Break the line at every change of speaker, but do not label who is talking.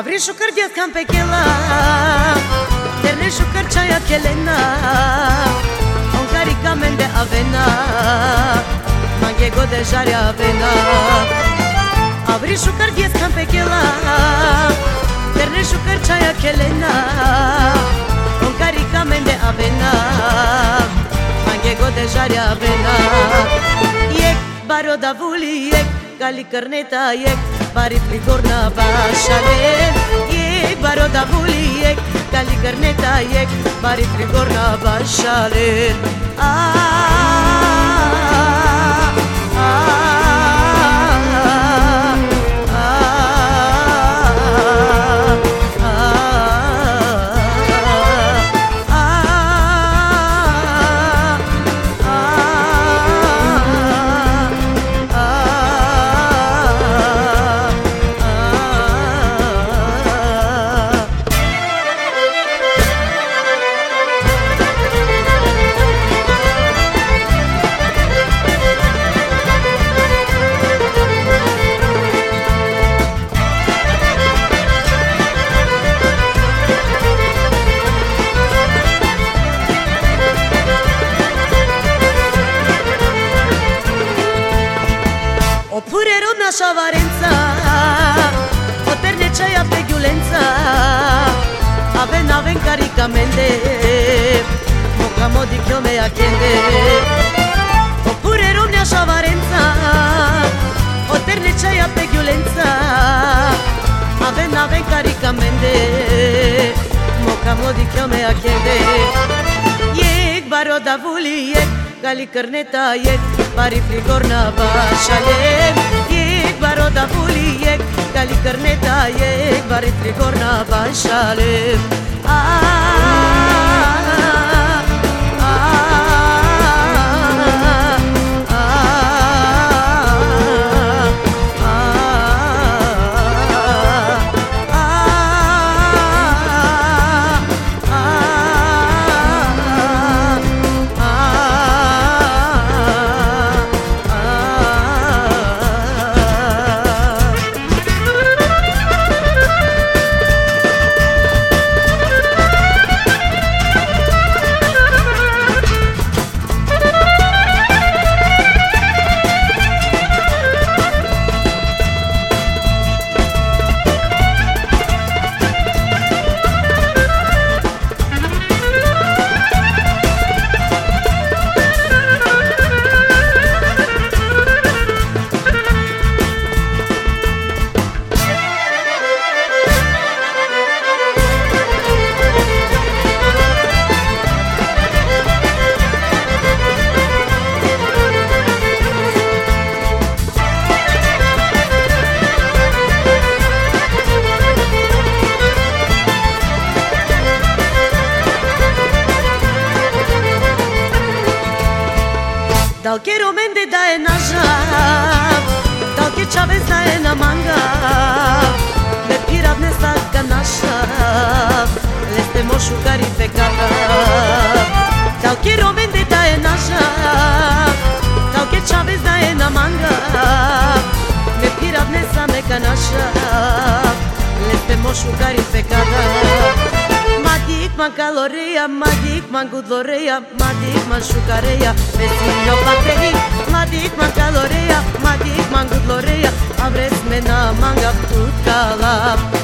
Avrishu kër vjetë kam pe kjela Ternishu kër qaja kjelena Onkari kamende avena Mangje gode zharja avena. Avrishu kër vjetë kam pe kjela Ternishu kër qaja kjelena Onkari kamende avena Mangje gode zharja avena. Jek baro davuli jek Gali kërneta jek Bari trigorna bașalen Iec baro da buliec Gali gărneta iec Bari trigorna bașalen Rodna șavarența Poterne ceaia pe ghiulența Avem, avem caricamente Moca modi chiome a chende Pure rodna șavarența Poterne ceaia pe ghiulența Avem, avem caricamente Moca modi chiome a chende Iec baroda vuli, Gali karneta jek, bari frigorna roda bulijek Da li krne daje, bar je trigorna Dal che romende da je naša, dal che čavez da je na manga, me piravne sadka naša, le ste mošu kari pekata. Dal che romende da je naša, dal che čavez da je na manga, me piravne same ka naša, le ste mošu kari pekata. մադիկ ման կալորեյա, մադիկ ման գուդլորեյա, մադիկ ման շուկարեյա, մեզ հինո պատեհի, մադիկ ման կալորեյա, մադիկ ման գուդլորեյա, ավրես մենա ման գապ ուտ կալապ,